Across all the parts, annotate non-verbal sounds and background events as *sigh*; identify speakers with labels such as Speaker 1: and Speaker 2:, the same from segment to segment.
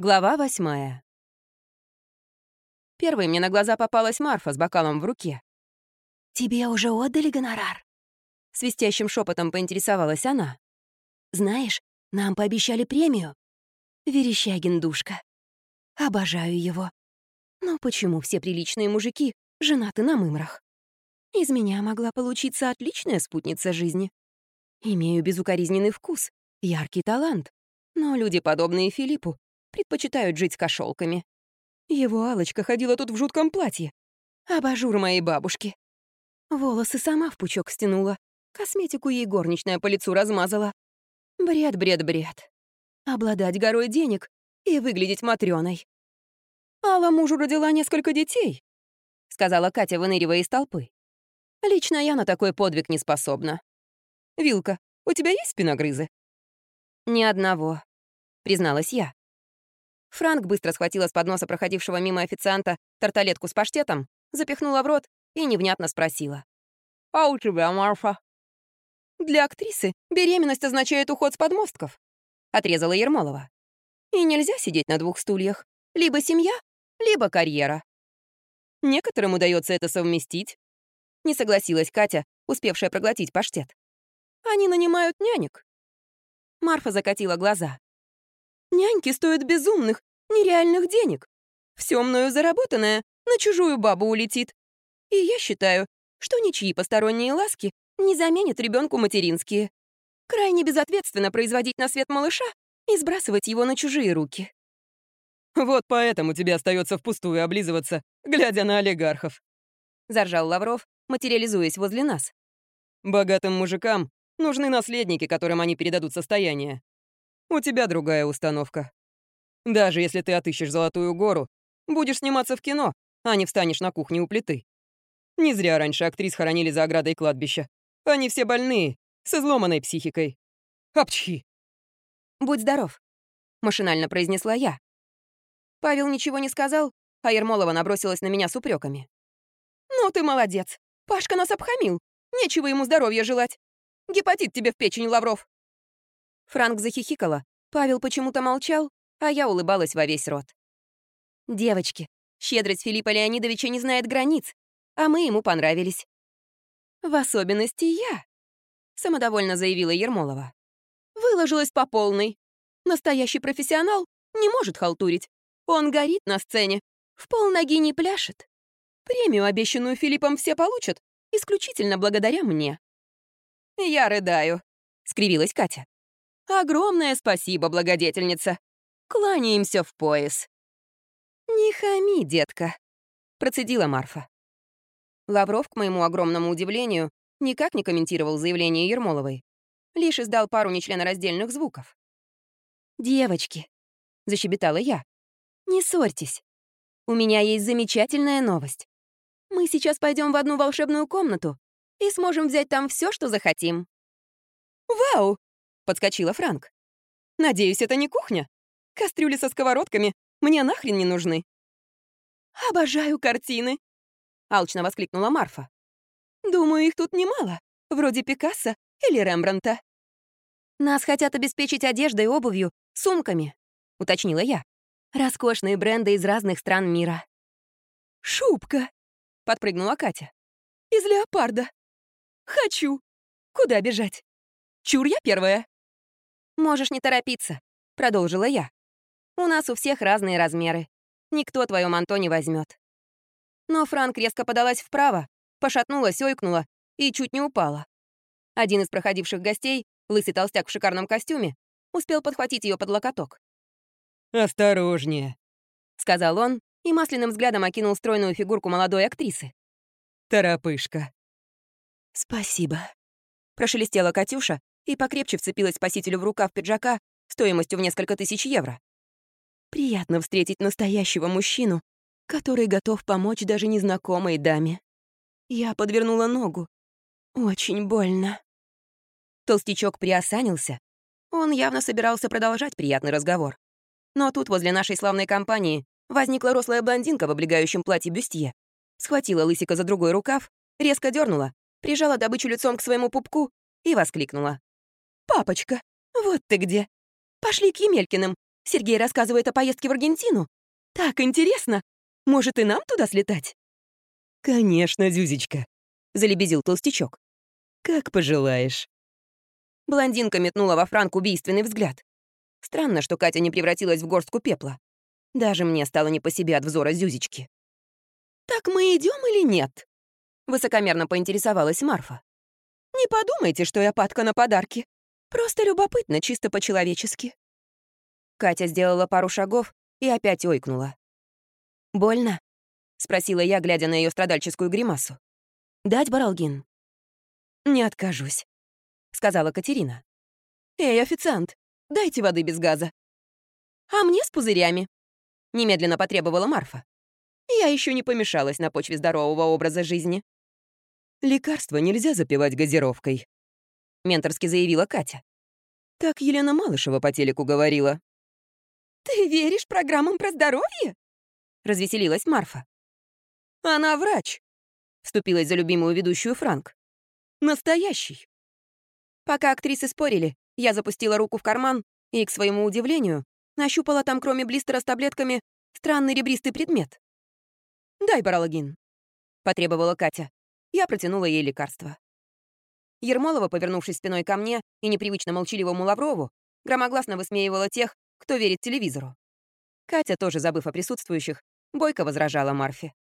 Speaker 1: Глава восьмая. Первой мне на глаза попалась Марфа с бокалом в руке.
Speaker 2: «Тебе уже отдали гонорар?»
Speaker 1: Свистящим шепотом поинтересовалась она.
Speaker 2: «Знаешь, нам пообещали премию. Верещагин душка. Обожаю его. Но почему все приличные мужики женаты на мымрах? Из меня могла получиться отличная спутница жизни. Имею безукоризненный вкус, яркий талант. Но люди, подобные Филиппу, предпочитают жить с кошелками. Его алочка ходила тут в жутком платье. Абажур моей бабушки. Волосы сама в пучок стянула. Косметику ей горничная по лицу размазала. Бред, бред, бред. Обладать горой денег и выглядеть матрёной. Алла мужу родила несколько детей, сказала Катя, выныривая из толпы. Лично я на такой подвиг не способна. Вилка, у тебя есть спиногрызы? Ни одного, призналась я. Франк быстро схватила с подноса проходившего мимо официанта тарталетку с паштетом, запихнула в рот и невнятно спросила. «А у тебя, Марфа?» «Для актрисы беременность означает уход с подмостков», — отрезала Ермолова. «И нельзя сидеть на двух стульях. Либо семья, либо карьера». «Некоторым удается это совместить», — не согласилась Катя, успевшая проглотить паштет. «Они нанимают нянек». Марфа закатила глаза. Няньки стоят безумных, нереальных денег. Все мною заработанное на чужую бабу улетит. И я считаю, что ничьи посторонние ласки не заменят ребенку материнские. Крайне безответственно производить на свет малыша и сбрасывать его на чужие руки.
Speaker 3: «Вот поэтому тебе остается впустую облизываться, глядя на олигархов», —
Speaker 1: заржал Лавров, материализуясь возле нас.
Speaker 3: «Богатым мужикам нужны наследники, которым они передадут состояние. У тебя другая установка. Даже если ты отыщешь Золотую гору, будешь сниматься в кино, а не встанешь на кухне у плиты. Не зря раньше актрис хоронили за оградой кладбища. Они все больные, с изломанной психикой. Апчхи.
Speaker 1: «Будь здоров», — машинально произнесла я. Павел ничего не сказал, а Ермолова набросилась на меня с упреками. «Ну ты молодец. Пашка нас обхамил. Нечего ему здоровья желать. Гепатит тебе в печень, Лавров». Франк захихикала, Павел почему-то молчал, а я улыбалась во весь рот. «Девочки, щедрость Филиппа Леонидовича не знает границ, а мы ему понравились». «В особенности я», — самодовольно заявила Ермолова. «Выложилась по полной. Настоящий профессионал не может халтурить. Он горит на сцене, в полноги не пляшет. Премию, обещанную Филиппом, все получат, исключительно благодаря мне». «Я рыдаю», — скривилась Катя. Огромное спасибо, благодетельница. Кланяемся в пояс. Не хами, детка, процедила Марфа. Лавров, к моему огромному удивлению, никак не комментировал заявление Ермоловой. Лишь издал пару нечленораздельных звуков. «Девочки», — защебетала я, — «не ссорьтесь. У меня есть замечательная новость. Мы сейчас пойдем в одну волшебную комнату и сможем взять там все, что захотим». «Вау!» подскочила Франк. «Надеюсь, это не кухня? Кастрюли со сковородками мне нахрен не нужны». «Обожаю картины!» — алчно воскликнула Марфа. «Думаю, их тут немало, вроде Пикассо или Рембранта». «Нас хотят обеспечить одеждой, обувью, сумками», — уточнила я. «Роскошные бренды из разных стран мира». «Шубка!» — подпрыгнула Катя. «Из леопарда. Хочу. Куда бежать? Чур я первая?» «Можешь не торопиться», — продолжила я. «У нас у всех разные размеры. Никто твое манто не возьмет. Но Франк резко подалась вправо, пошатнулась, ойкнула и чуть не упала. Один из проходивших гостей, лысый толстяк в шикарном костюме, успел подхватить ее под локоток.
Speaker 3: «Осторожнее», — сказал он
Speaker 1: и масляным взглядом окинул стройную фигурку молодой актрисы.
Speaker 3: «Торопышка».
Speaker 2: «Спасибо», —
Speaker 1: прошелестела Катюша, и покрепче вцепилась спасителю в рукав пиджака стоимостью в несколько тысяч евро. Приятно встретить настоящего мужчину, который готов помочь даже незнакомой даме. Я подвернула ногу. Очень больно. Толстячок приосанился. Он явно собирался продолжать приятный разговор. Но тут возле нашей славной компании возникла рослая блондинка в облегающем платье бюстье, схватила лысика за другой рукав, резко дернула, прижала добычу лицом к своему пупку и воскликнула. «Папочка, вот ты где! Пошли к Емелькиным, Сергей рассказывает о поездке в Аргентину. Так интересно. Может, и нам туда слетать?»
Speaker 3: «Конечно, Зюзечка», — залебезил толстячок. «Как пожелаешь».
Speaker 1: Блондинка метнула во Франк убийственный взгляд. Странно, что Катя не превратилась в горстку пепла. Даже мне стало не по себе от взора Зюзечки. «Так мы идем или нет?» Высокомерно поинтересовалась Марфа. «Не подумайте, что я падка на подарки. Просто любопытно, чисто по-человечески». Катя сделала пару шагов и опять ойкнула. «Больно?» — спросила я, глядя на ее страдальческую гримасу. «Дать баралгин?» «Не откажусь», — сказала Катерина. «Эй, официант, дайте воды без газа». «А мне с пузырями», — немедленно потребовала Марфа. Я еще не помешалась на почве здорового образа жизни.
Speaker 3: «Лекарства нельзя запивать газировкой», — менторски заявила Катя. Так Елена Малышева по телеку говорила.
Speaker 1: «Ты веришь программам про здоровье?» — развеселилась Марфа.
Speaker 3: «Она врач», — вступилась за любимую ведущую Франк. «Настоящий».
Speaker 1: Пока актрисы спорили, я запустила руку в карман и, к своему удивлению, нащупала там, кроме блистера с таблетками, странный ребристый предмет. «Дай паралогин», — потребовала Катя. Я протянула ей лекарство. Ермолова, повернувшись спиной ко мне и непривычно молчаливому Лаврову, громогласно высмеивала тех, кто верит телевизору. Катя, тоже забыв о присутствующих, бойко возражала Марфе.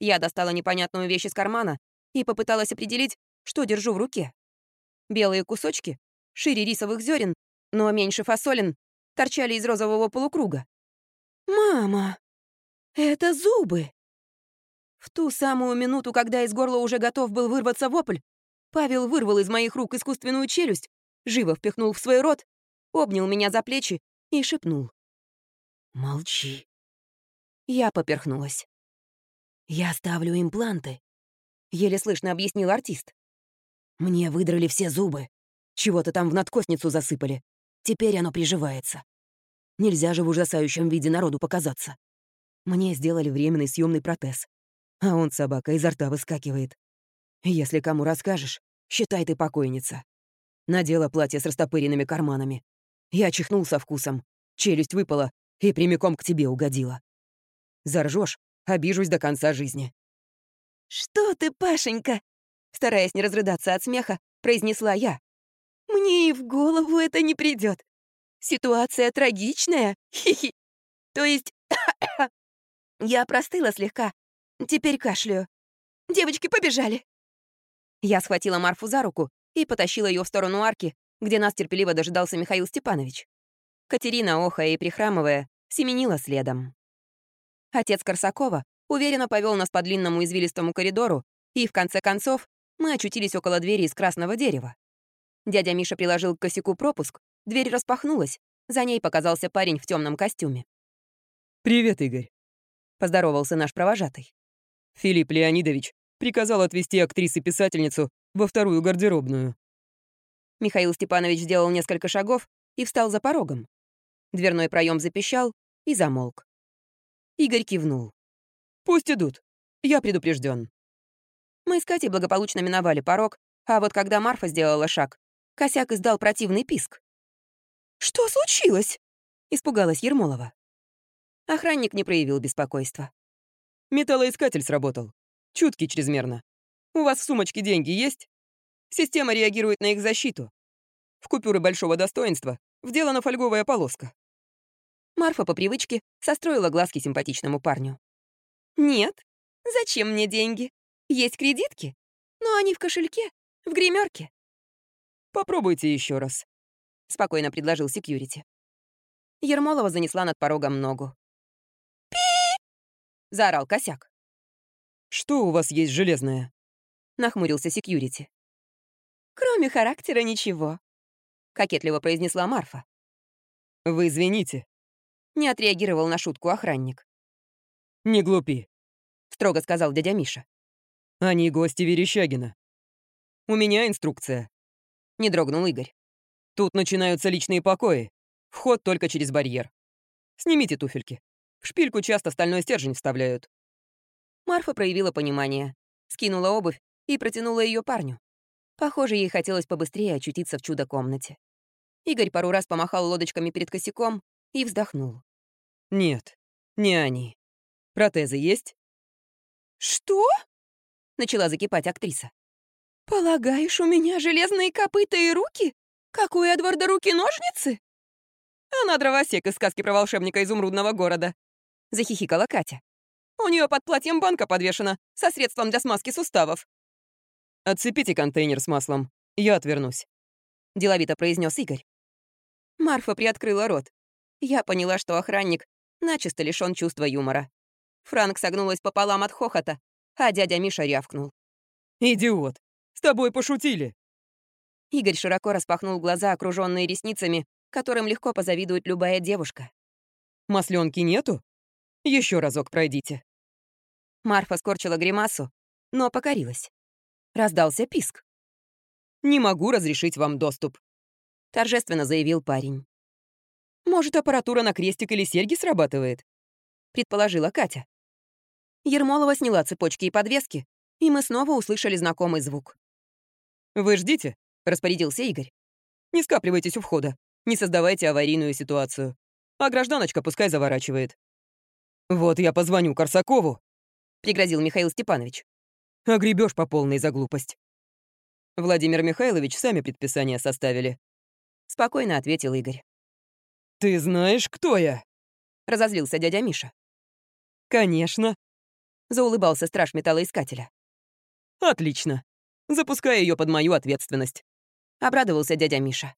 Speaker 1: Я достала непонятную вещь из кармана и попыталась определить, что держу в руке. Белые кусочки, шире рисовых зерен, но меньше фасолин, торчали из розового полукруга. «Мама, это зубы!» В ту самую минуту, когда из горла уже готов был вырваться вопль, Павел вырвал из моих рук искусственную челюсть, живо впихнул в свой рот, обнял меня за плечи и шепнул. «Молчи». Я поперхнулась. «Я ставлю импланты», — еле слышно объяснил артист. «Мне выдрали все зубы. Чего-то там в надкосницу засыпали. Теперь оно приживается. Нельзя же в ужасающем виде народу показаться. Мне сделали временный съемный протез. А он, собака, изо рта выскакивает. Если кому расскажешь, считай ты покойница. Надела платье с растопыренными карманами. Я чихнул со вкусом. Челюсть выпала и прямиком к тебе угодила. Заржешь, обижусь до конца жизни. «Что ты, Пашенька?» Стараясь не разрыдаться от смеха, произнесла я. «Мне и в голову это не придет. Ситуация трагичная. Хи-хи. То есть... *coughs* я простыла слегка. Теперь кашляю. Девочки побежали!» Я схватила Марфу за руку и потащила ее в сторону арки, где нас терпеливо дожидался Михаил Степанович. Катерина, охая и прихрамывая, семенила следом. Отец Корсакова уверенно повел нас по длинному извилистому коридору, и, в конце концов, мы очутились около двери из красного дерева. Дядя Миша приложил к косяку пропуск, дверь распахнулась, за ней показался парень в темном костюме.
Speaker 3: «Привет, Игорь», — поздоровался наш провожатый. «Филипп Леонидович приказал отвезти актрису-писательницу во вторую гардеробную».
Speaker 1: Михаил Степанович сделал несколько шагов и встал за порогом. Дверной проем запищал и замолк. Игорь кивнул.
Speaker 3: «Пусть идут. Я предупрежден.
Speaker 1: Мы с Катей благополучно миновали порог, а вот когда Марфа сделала шаг, косяк издал противный писк. «Что случилось?» — испугалась Ермолова. Охранник не проявил беспокойства.
Speaker 3: «Металлоискатель сработал. Чуткий чрезмерно. У вас в сумочке деньги есть? Система реагирует на их защиту. В купюры большого достоинства вделана фольговая полоска.
Speaker 1: Марфа по привычке состроила глазки симпатичному парню. «Нет, зачем мне деньги? Есть кредитки, но они в кошельке, в гримерке.
Speaker 3: «Попробуйте еще раз», — спокойно предложил секьюрити.
Speaker 1: Ермолова занесла над порогом ногу. «Пи!» — заорал косяк.
Speaker 3: «Что у вас есть железное?»
Speaker 1: — нахмурился секьюрити. «Кроме характера ничего», — кокетливо произнесла Марфа.
Speaker 3: «Вы извините», —
Speaker 1: не отреагировал на шутку охранник.
Speaker 3: «Не глупи», —
Speaker 1: строго сказал дядя Миша.
Speaker 3: «Они гости Верещагина. У меня инструкция», — не дрогнул Игорь. «Тут начинаются личные покои. Вход только через барьер. Снимите туфельки. В шпильку часто стальной стержень вставляют.
Speaker 1: Марфа проявила понимание, скинула обувь и протянула ее парню. Похоже, ей хотелось побыстрее очутиться в чудо-комнате. Игорь пару раз помахал лодочками перед косяком и вздохнул.
Speaker 3: «Нет, не они. Протезы есть?»
Speaker 1: «Что?» — начала закипать актриса. «Полагаешь, у меня железные копыта и руки? Как у Эдварда руки-ножницы?»
Speaker 3: «Она дровосек из сказки про волшебника изумрудного города», — захихикала Катя. «У нее под платьем банка подвешена, со средством для смазки суставов». «Отцепите контейнер с маслом, я отвернусь», — деловито произнес Игорь.
Speaker 1: Марфа приоткрыла рот. Я поняла, что охранник начисто лишён чувства юмора. Франк согнулась пополам от хохота, а дядя Миша рявкнул.
Speaker 3: «Идиот! С тобой пошутили!»
Speaker 1: Игорь широко распахнул глаза, окруженные ресницами, которым легко позавидует любая девушка.
Speaker 3: «Масленки нету? Еще разок пройдите».
Speaker 1: Марфа скорчила гримасу, но покорилась. Раздался писк.
Speaker 3: «Не могу разрешить вам доступ», — торжественно заявил парень. «Может, аппаратура на крестик или серьги срабатывает?» — предположила Катя.
Speaker 1: Ермолова сняла цепочки и подвески, и мы снова услышали знакомый звук.
Speaker 3: «Вы ждите», — распорядился Игорь. «Не скапливайтесь у входа, не создавайте аварийную ситуацию. А гражданочка пускай заворачивает». «Вот я позвоню Корсакову», — пригрозил Михаил Степанович. «Огребёшь по полной за глупость». Владимир Михайлович сами предписание составили.
Speaker 1: Спокойно ответил Игорь.
Speaker 3: «Ты знаешь, кто я?» — разозлился дядя Миша. «Конечно», — заулыбался страж металлоискателя. «Отлично. Запускай ее под мою ответственность», — обрадовался дядя Миша.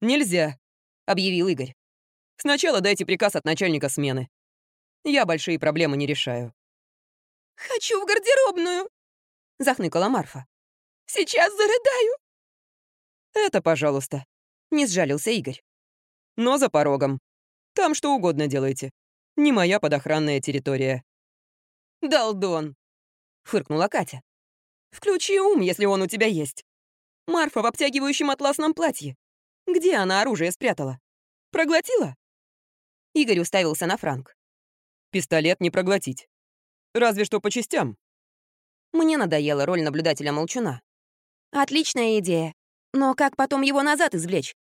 Speaker 3: «Нельзя», — объявил Игорь. «Сначала дайте приказ от начальника смены. Я большие проблемы не решаю».
Speaker 1: «Хочу в гардеробную», — захныкала Марфа. «Сейчас зарыдаю».
Speaker 3: «Это, пожалуйста», — не сжалился Игорь. «Но за порогом. Там что угодно делайте. Не моя подохранная территория».
Speaker 1: «Долдон», — фыркнула Катя. «Включи ум, если он у тебя есть. Марфа в обтягивающем атласном платье. Где она оружие спрятала? Проглотила?» Игорь уставился на Франк.
Speaker 3: «Пистолет не проглотить. Разве что по частям».
Speaker 1: Мне надоела роль наблюдателя-молчуна. «Отличная идея. Но как потом его назад извлечь?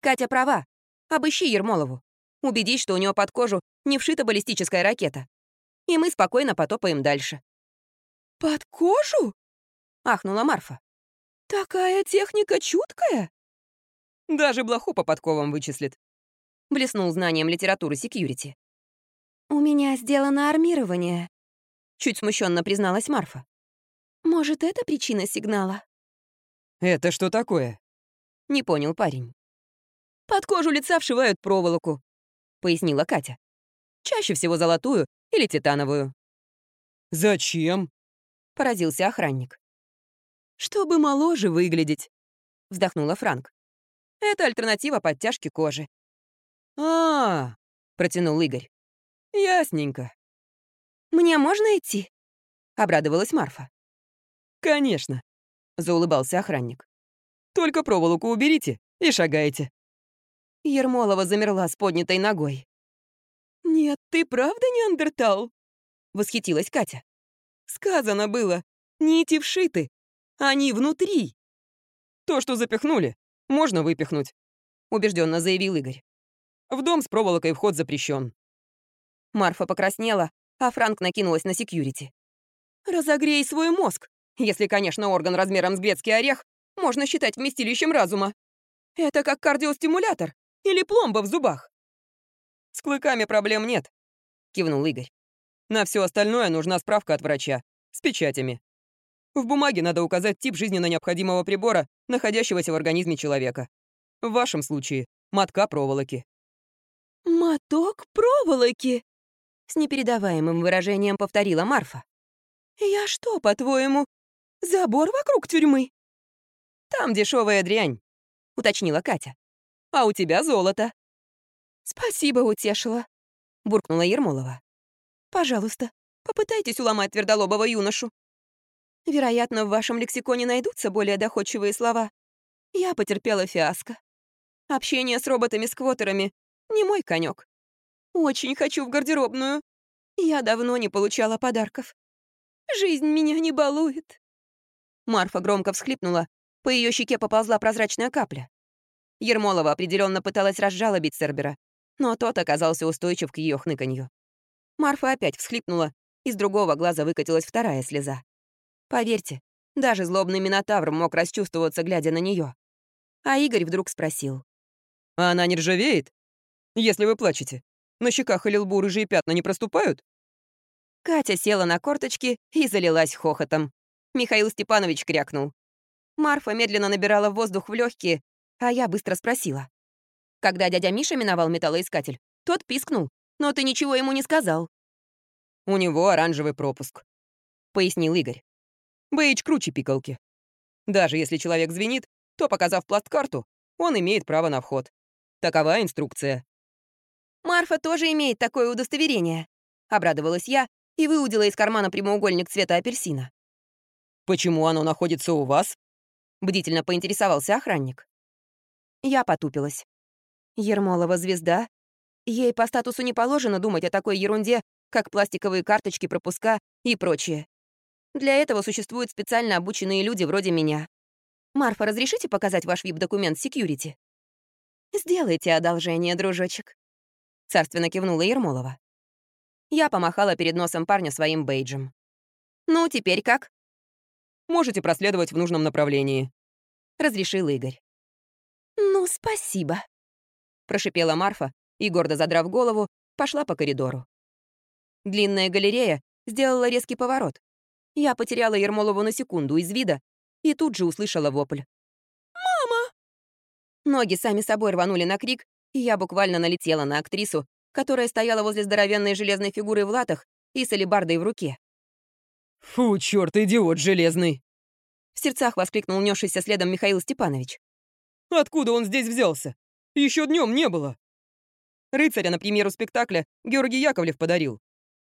Speaker 1: Катя права. Обыщи Ермолову. Убедись, что у него под кожу не вшита баллистическая ракета. И мы спокойно потопаем дальше. «Под кожу?» — ахнула Марфа. «Такая техника чуткая?»
Speaker 3: «Даже блоху по подковам вычислит», — блеснул знанием литературы секьюрити.
Speaker 1: «У меня сделано армирование», — чуть смущенно призналась Марфа. «Может, это причина сигнала?»
Speaker 3: «Это что такое?»
Speaker 1: — не понял парень. «Под кожу лица вшивают проволоку», — пояснила Катя. «Чаще всего золотую или титановую».
Speaker 3: «Зачем?»
Speaker 1: — поразился охранник. «Чтобы моложе выглядеть», — вздохнула Франк. «Это альтернатива подтяжки кожи».
Speaker 3: А, -а, -а протянул Игорь. «Ясненько».
Speaker 1: «Мне можно идти?» — обрадовалась Марфа.
Speaker 3: «Конечно», заулыбался охранник. «Только проволоку уберите и шагайте».
Speaker 1: Ермолова замерла с поднятой ногой. «Нет, ты правда неандертал?» — восхитилась Катя. «Сказано было, нити вшиты, они внутри».
Speaker 3: «То, что запихнули, можно выпихнуть», — убежденно заявил Игорь. «В дом с проволокой вход запрещен.
Speaker 1: Марфа покраснела, а Франк накинулась на секьюрити. «Разогрей свой мозг если, конечно, орган размером с грецкий орех можно считать вместилищем разума. Это как кардиостимулятор или пломба в зубах.
Speaker 3: «С клыками проблем нет», — кивнул Игорь. «На все остальное нужна справка от врача, с печатями. В бумаге надо указать тип жизненно необходимого прибора, находящегося в организме человека. В вашем случае — мотка проволоки».
Speaker 1: «Моток проволоки?» — с непередаваемым выражением повторила Марфа. «Я что, по-твоему, Забор вокруг тюрьмы?»
Speaker 3: «Там дешевая дрянь», — уточнила Катя. «А у тебя золото».
Speaker 1: «Спасибо, утешила», — буркнула Ермолова. «Пожалуйста, попытайтесь уломать твердолобого юношу. Вероятно, в вашем лексиконе найдутся более доходчивые слова. Я потерпела фиаско. Общение с роботами-сквотерами — не мой конек. Очень хочу в гардеробную. Я давно не получала подарков. Жизнь меня не балует». Марфа громко всхлипнула, по ее щеке поползла прозрачная капля. Ермолова определенно пыталась разжалобить Сербера, но тот оказался устойчив к ее хныканью. Марфа опять всхлипнула, из другого глаза выкатилась вторая слеза. Поверьте, даже злобный Минотавр мог расчувствоваться, глядя на нее. А Игорь вдруг спросил.
Speaker 3: «А она не ржавеет? Если вы плачете, на щеках или лбу рыжие пятна не проступают?»
Speaker 1: Катя села на корточки и залилась хохотом. Михаил Степанович крякнул. Марфа медленно набирала воздух в легкие, а я быстро спросила. Когда дядя Миша миновал металлоискатель, тот пискнул, но ты ничего ему не сказал.
Speaker 3: «У него оранжевый пропуск», — пояснил Игорь. «Бейдж круче пикалки. Даже если человек звенит, то, показав пласткарту, он имеет право на вход. Такова инструкция».
Speaker 1: «Марфа тоже имеет такое удостоверение», — обрадовалась я и выудила из кармана прямоугольник цвета апельсина.
Speaker 3: «Почему оно находится у вас?»
Speaker 1: — бдительно поинтересовался охранник. Я потупилась. Ермолова звезда. Ей по статусу не положено думать о такой ерунде, как пластиковые карточки, пропуска и прочее. Для этого существуют специально обученные люди вроде меня. Марфа, разрешите показать ваш VIP-документ секьюрити? Сделайте одолжение, дружочек. Царственно кивнула Ермолова. Я помахала перед носом парня своим бейджем. «Ну, теперь как?»
Speaker 3: «Можете проследовать в нужном направлении», —
Speaker 1: разрешил Игорь. «Ну, спасибо», — прошипела Марфа и, гордо задрав голову, пошла по коридору. Длинная галерея сделала резкий поворот. Я потеряла Ермолову на секунду из вида и тут же услышала вопль. «Мама!» Ноги сами собой рванули на крик, и я буквально налетела на актрису, которая стояла возле здоровенной железной фигуры в латах и с алебардой в руке.
Speaker 3: «Фу, чёрт, идиот железный!»
Speaker 1: В сердцах воскликнул несшийся следом Михаил Степанович.
Speaker 3: «Откуда он здесь взялся? Еще днем не было!» Рыцаря на премьеру спектакля Георгий Яковлев подарил.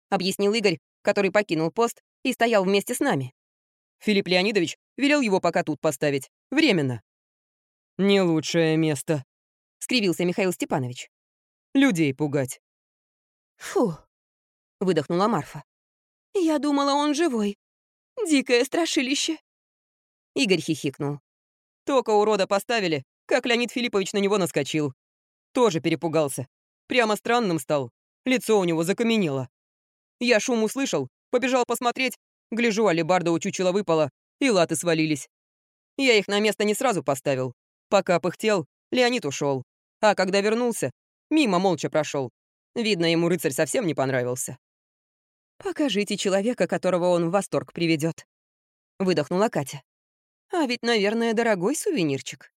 Speaker 3: Объяснил Игорь, который покинул пост и стоял вместе с нами. Филипп Леонидович велел его пока тут поставить. Временно. «Не лучшее место», — скривился Михаил Степанович людей пугать».
Speaker 1: «Фу», — выдохнула Марфа. «Я думала, он живой. Дикое страшилище». Игорь хихикнул.
Speaker 3: Только урода поставили, как Леонид Филиппович на него наскочил. Тоже перепугался. Прямо странным стал. Лицо у него закаменело. Я шум услышал, побежал посмотреть, гляжу, алебарда у чучела выпала, и латы свалились. Я их на место не сразу поставил. Пока пыхтел, Леонид ушел. А когда вернулся, Мимо молча прошел. Видно, ему рыцарь совсем не понравился.
Speaker 1: «Покажите человека, которого он в восторг приведет, выдохнула Катя. «А ведь, наверное, дорогой сувенирчик».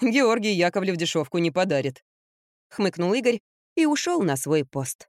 Speaker 3: «Георгий Яковлев дешевку не подарит», — хмыкнул Игорь и ушел на свой пост.